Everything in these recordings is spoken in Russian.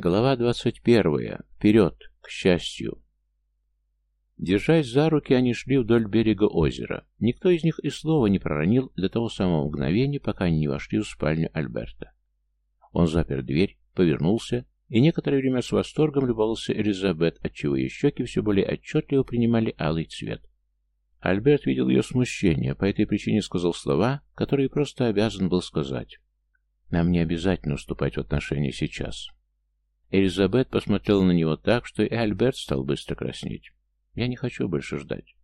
Глава двадцать первая. Вперед, к счастью. Держась за руки, они шли вдоль берега озера. Никто из них и слова не проронил до того самого мгновения, пока они не вошли в спальню Альберта. Он запер дверь, повернулся и некоторое время с восторгом любовался Элизабет, отчего ее щеки все более отчетливо принимали алый цвет. Альберт видел ее смущение, по этой причине сказал слова, которые просто обязан был сказать. «Нам не обязательно уступать в отношения сейчас. Элизабет посмотрела на него так, что и Альберт стал быстро краснеть. «Я не хочу больше ждать».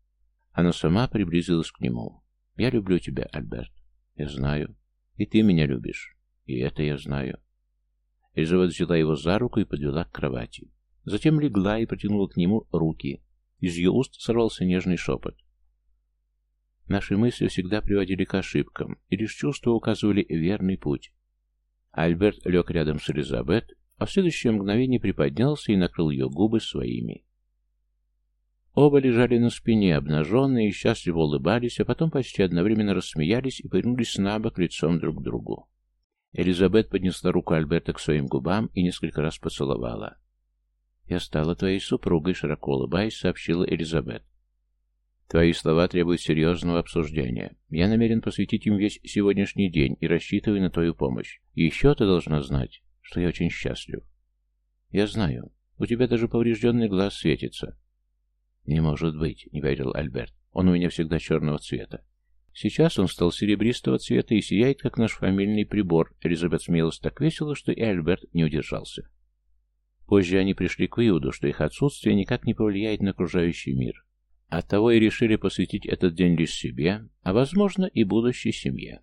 Она сама приблизилась к нему. «Я люблю тебя, Альберт. Я знаю. И ты меня любишь. И это я знаю». Элизабет взяла его за руку и подвела к кровати. Затем легла и протянула к нему руки. Из ее уст сорвался нежный шепот. Наши мысли всегда приводили к ошибкам, и лишь чувства указывали верный путь. Альберт лег рядом с Элизабет а в следующее мгновение приподнялся и накрыл ее губы своими. Оба лежали на спине, обнаженные, и счастливо улыбались, а потом почти одновременно рассмеялись и повернулись на бок лицом друг к другу. Элизабет поднесла руку Альберта к своим губам и несколько раз поцеловала. «Я стала твоей супругой», — широко улыбаясь, сообщила Элизабет. «Твои слова требуют серьезного обсуждения. Я намерен посвятить им весь сегодняшний день и рассчитываю на твою помощь. Еще ты должна знать, что я очень счастлив. Я знаю. У тебя даже поврежденный глаз светится. Не может быть, не верил Альберт. Он у меня всегда черного цвета. Сейчас он стал серебристого цвета и сияет, как наш фамильный прибор. Элизабет смеялась так весело, что и Альберт не удержался. Позже они пришли к выводу, что их отсутствие никак не повлияет на окружающий мир. Оттого и решили посвятить этот день лишь себе, а, возможно, и будущей семье.